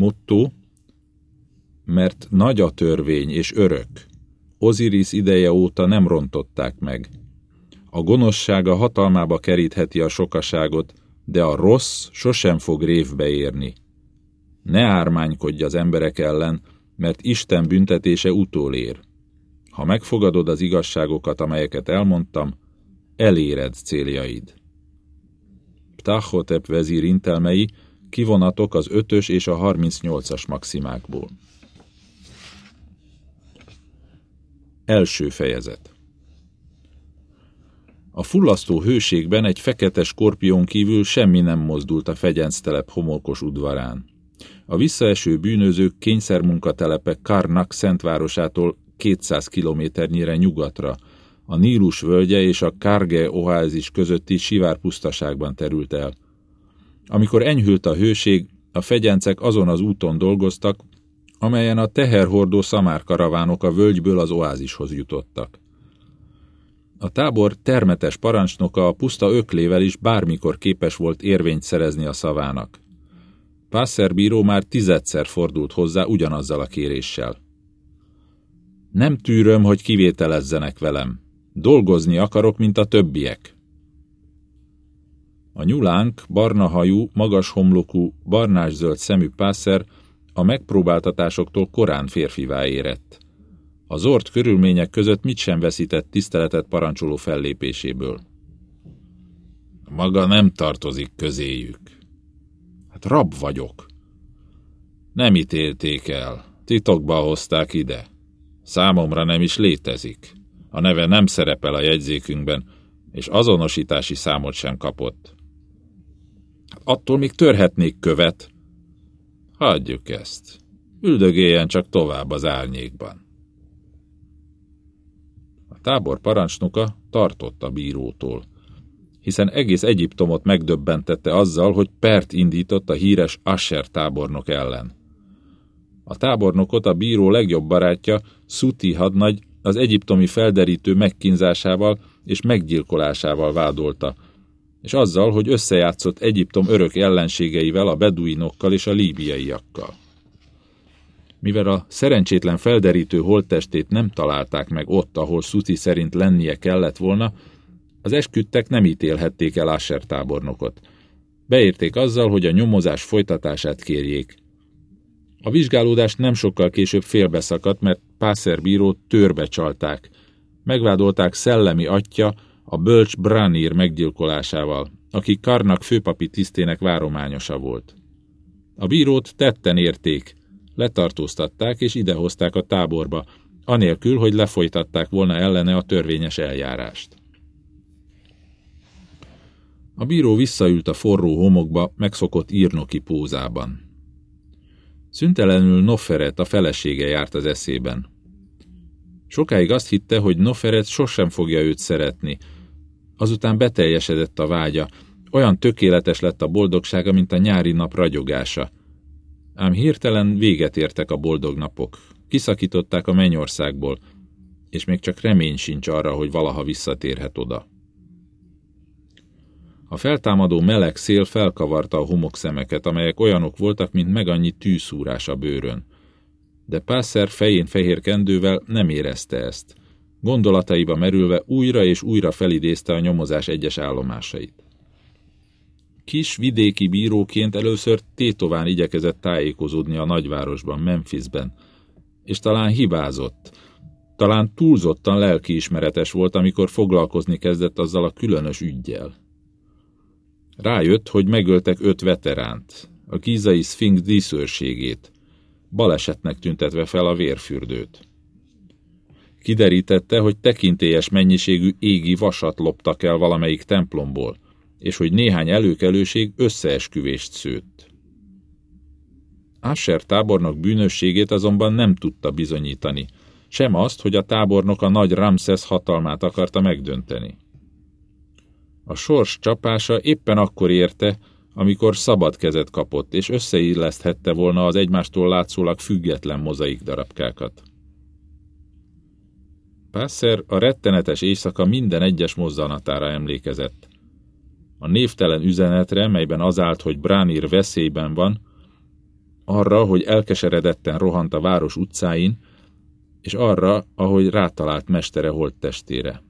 Motto, mert nagy a törvény és örök. Osiris ideje óta nem rontották meg. A gonoszsága hatalmába kerítheti a sokaságot, de a rossz sosem fog révbe érni. Ne ármánykodj az emberek ellen, mert Isten büntetése utolér. Ha megfogadod az igazságokat, amelyeket elmondtam, eléred céljaid. Ptahotep vezír intelmei kivonatok az 5-ös és a 38-as maximákból. Első fejezet A fullasztó hőségben egy fekete skorpión kívül semmi nem mozdult a fegyenctelep homokos udvarán. A visszaeső bűnözők kényszermunkatelepe Karnak szentvárosától 200 kilométernyire nyugatra, a Nílus völgye és a Karge oázis közötti sivárpusztaságban terült el. Amikor enyhült a hőség, a fegyencek azon az úton dolgoztak, amelyen a teherhordó szamárkaravánok a völgyből az oázishoz jutottak. A tábor termetes parancsnoka a puszta öklével is bármikor képes volt érvényt szerezni a szavának. Pásszerbíró már tizedszer fordult hozzá ugyanazzal a kéréssel. Nem tűröm, hogy kivételezzenek velem. Dolgozni akarok, mint a többiek. A nyulánk, barna hajú, magas homlokú, barnás-zöld szemű pászer a megpróbáltatásoktól korán férfivá érett. A zord körülmények között mit sem veszített tiszteletet parancsoló fellépéséből. Maga nem tartozik közéjük. Hát rab vagyok. Nem ítélték el. Titokba hozták ide. Számomra nem is létezik. A neve nem szerepel a jegyzékünkben, és azonosítási számot sem kapott. Attól még törhetnék követ. Hagyjuk ezt. Üldögéljen csak tovább az árnyékban. A tábor parancsnoka tartott a bírótól, hiszen egész Egyiptomot megdöbbentette azzal, hogy pert indított a híres Asher tábornok ellen. A tábornokot a bíró legjobb barátja, Szuti hadnagy az egyiptomi felderítő megkínzásával és meggyilkolásával vádolta, és azzal, hogy összejátszott Egyiptom örök ellenségeivel, a beduinokkal és a líbiaiakkal. Mivel a szerencsétlen felderítő holttestét nem találták meg ott, ahol Szuti szerint lennie kellett volna, az esküdtek nem ítélhették el Asher tábornokot. Beérték azzal, hogy a nyomozás folytatását kérjék. A vizsgálódás nem sokkal később félbeszakadt, mert Pászer bírót törbe csalták. Megvádolták szellemi atya a bölcs Branir meggyilkolásával, aki Karnak főpapi tisztének várományosa volt. A bírót tetten érték, letartóztatták és idehozták a táborba, anélkül, hogy lefolytatták volna ellene a törvényes eljárást. A bíró visszaült a forró homokba, megszokott írnoki pózában. Szüntelenül Noferet a felesége járt az eszében. Sokáig azt hitte, hogy Noferet sosem fogja őt szeretni. Azután beteljesedett a vágya, olyan tökéletes lett a boldogsága, mint a nyári nap ragyogása. Ám hirtelen véget értek a boldog napok. Kiszakították a mennyországból, és még csak remény sincs arra, hogy valaha visszatérhet oda. A feltámadó meleg szél felkavarta a homokszemeket, amelyek olyanok voltak, mint meg annyi tűszúrás a bőrön. De Pászer fején fehér kendővel nem érezte ezt. Gondolataiba merülve újra és újra felidézte a nyomozás egyes állomásait. Kis vidéki bíróként először tétován igyekezett tájékozódni a nagyvárosban, Memphisben, és talán hibázott, talán túlzottan lelkiismeretes volt, amikor foglalkozni kezdett azzal a különös ügyjel. Rájött, hogy megöltek öt veteránt, a gízai szfinx díszőrségét, balesetnek tüntetve fel a vérfürdőt. Kiderítette, hogy tekintélyes mennyiségű égi vasat loptak el valamelyik templomból, és hogy néhány előkelőség összeesküvést szőtt. Asher tábornok bűnösségét azonban nem tudta bizonyítani, sem azt, hogy a tábornok a nagy Ramszesz hatalmát akarta megdönteni. A sors csapása éppen akkor érte, amikor szabad kezet kapott, és összeilleszthette volna az egymástól látszólag független mozaik darabkákat. Pászer a rettenetes éjszaka minden egyes mozzanatára emlékezett. A névtelen üzenetre, melyben az állt, hogy Bránir veszélyben van, arra, hogy elkeseredetten rohant a város utcáin, és arra, ahogy rátalált mestere holttestére.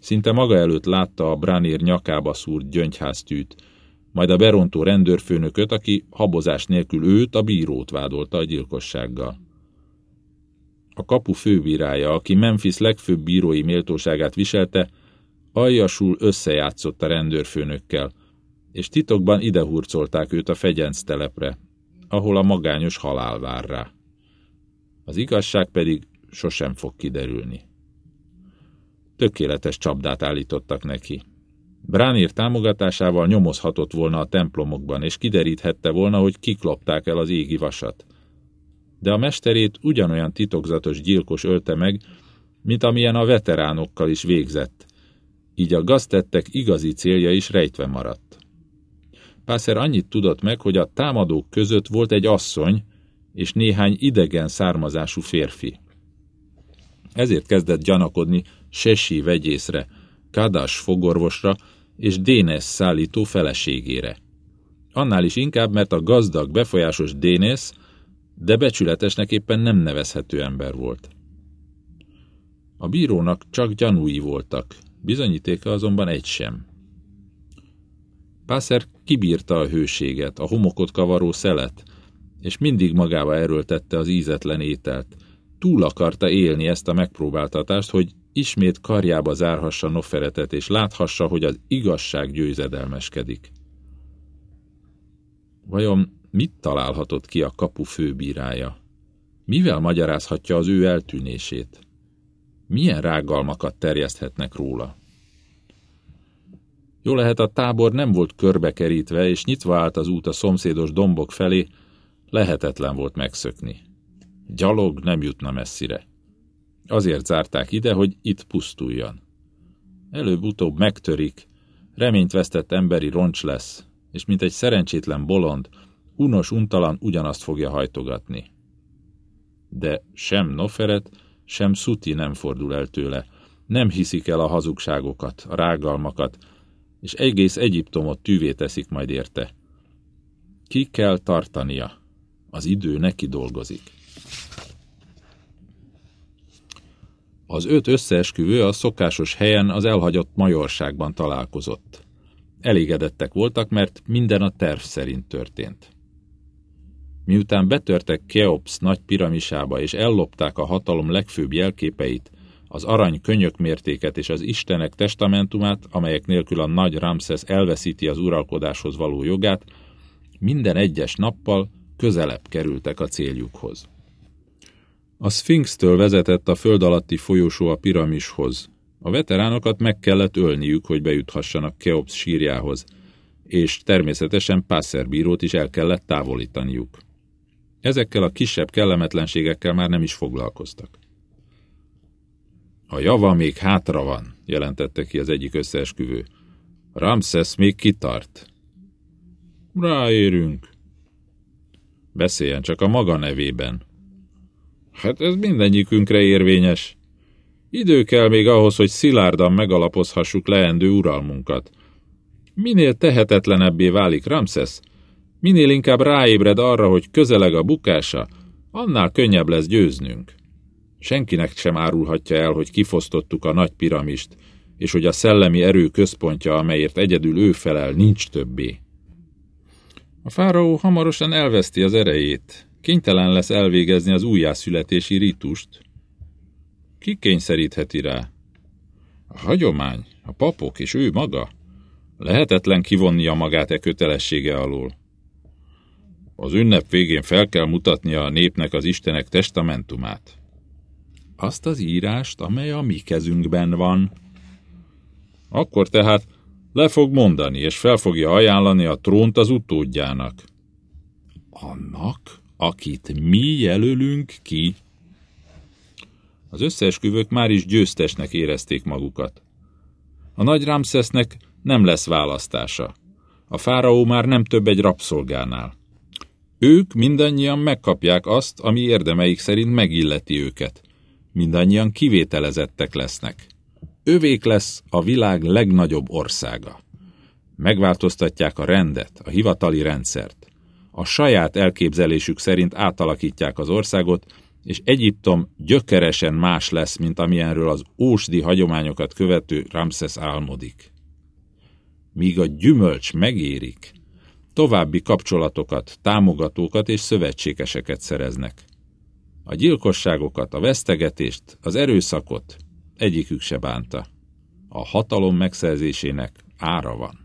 Szinte maga előtt látta a Branér nyakába szúrt gyöngyháztűt, majd a berontó rendőrfőnököt, aki habozás nélkül őt, a bírót vádolta a gyilkossággal. A kapu főbírája, aki Memphis legfőbb bírói méltóságát viselte, aljasul összejátszott a rendőrfőnökkel, és titokban idehurcolták őt a fegyenc telepre, ahol a magányos halál vár rá. Az igazság pedig sosem fog kiderülni. Tökéletes csapdát állítottak neki. Bránír támogatásával nyomozhatott volna a templomokban, és kideríthette volna, hogy kiklopták el az égi vasat. De a mesterét ugyanolyan titokzatos gyilkos ölte meg, mint amilyen a veteránokkal is végzett, így a gaztettek igazi célja is rejtve maradt. Pászer annyit tudott meg, hogy a támadók között volt egy asszony és néhány idegen származású férfi. Ezért kezdett gyanakodni Sesi vegyészre, Kadas fogorvosra és Dénes szállító feleségére. Annál is inkább, mert a gazdag, befolyásos Dénes, de becsületesnek éppen nem nevezhető ember volt. A bírónak csak gyanúi voltak, bizonyítéka azonban egy sem. Pászer kibírta a hőséget, a homokot kavaró szelet, és mindig magába erőltette az ízetlen ételt. Túl akarta élni ezt a megpróbáltatást, hogy ismét karjába zárhassa Noferetet, és láthassa, hogy az igazság győzedelmeskedik. Vajon mit találhatott ki a kapu főbírája? Mivel magyarázhatja az ő eltűnését? Milyen rágalmakat terjeszthetnek róla? Jó lehet, a tábor nem volt körbekerítve, és nyitva állt az út a szomszédos dombok felé, lehetetlen volt megszökni. Gyalog nem jutna messzire. Azért zárták ide, hogy itt pusztuljon. Előbb-utóbb megtörik, reményt vesztett emberi roncs lesz, és mint egy szerencsétlen bolond, unos untalan ugyanazt fogja hajtogatni. De sem Noferet, sem Szuti nem fordul el tőle, nem hiszik el a hazugságokat, a rágalmakat, és egész Egyiptomot tűvé teszik majd érte. Ki kell tartania. Az idő neki dolgozik. Az öt összeesküvő a szokásos helyen az elhagyott majorságban találkozott. Elégedettek voltak, mert minden a terv szerint történt. Miután betörtek Keops nagy piramisába és ellopták a hatalom legfőbb jelképeit, az arany könyök mértéket és az Istenek testamentumát, amelyek nélkül a nagy Ramszesz elveszíti az uralkodáshoz való jogát, minden egyes nappal közelebb kerültek a céljukhoz. A Sphinxtől vezetett a föld alatti folyosó a piramishoz. A veteránokat meg kellett ölniük, hogy bejuthassanak Keops sírjához, és természetesen Passerbírót is el kellett távolítaniuk. Ezekkel a kisebb kellemetlenségekkel már nem is foglalkoztak. A java még hátra van, jelentette ki az egyik összeesküvő. Ramses még kitart. Ráérünk. Beszéljen csak a maga nevében. Hát ez mindegyikünkre érvényes. Idő kell még ahhoz, hogy szilárdan megalapozhassuk leendő uralmunkat. Minél tehetetlenebbé válik Ramses, minél inkább ráébred arra, hogy közeleg a bukása, annál könnyebb lesz győznünk. Senkinek sem árulhatja el, hogy kifosztottuk a nagy piramist, és hogy a szellemi erő központja, amelyért egyedül ő felel, nincs többé. A fáraó hamarosan elveszti az erejét, kénytelen lesz elvégezni az újjászületési ritust. Ki kényszerítheti rá? A hagyomány, a papok és ő maga? Lehetetlen kivonnia magát e kötelessége alól. Az ünnep végén fel kell mutatnia a népnek az Istenek testamentumát. Azt az írást, amely a mi kezünkben van. Akkor tehát le fog mondani, és fel fogja ajánlani a trónt az utódjának. Annak, akit mi jelölünk ki? Az összeesküvők már is győztesnek érezték magukat. A nagy Ramszesznek nem lesz választása. A fáraó már nem több egy rabszolgánál. Ők mindannyian megkapják azt, ami érdemeik szerint megilleti őket. Mindannyian kivételezettek lesznek. Övék lesz a világ legnagyobb országa. Megváltoztatják a rendet, a hivatali rendszert. a saját elképzelésük szerint átalakítják az országot, és Egyiptom gyökeresen más lesz, mint amilyenről az ósdi hagyományokat követő Ramszesz álmodik. Míg a gyümölcs megérik, további kapcsolatokat, támogatókat és szövetségeseket szereznek. A gyilkosságokat, a vesztegetést, az erőszakot egyikük se bánta. A hatalom megszerzésének ára van.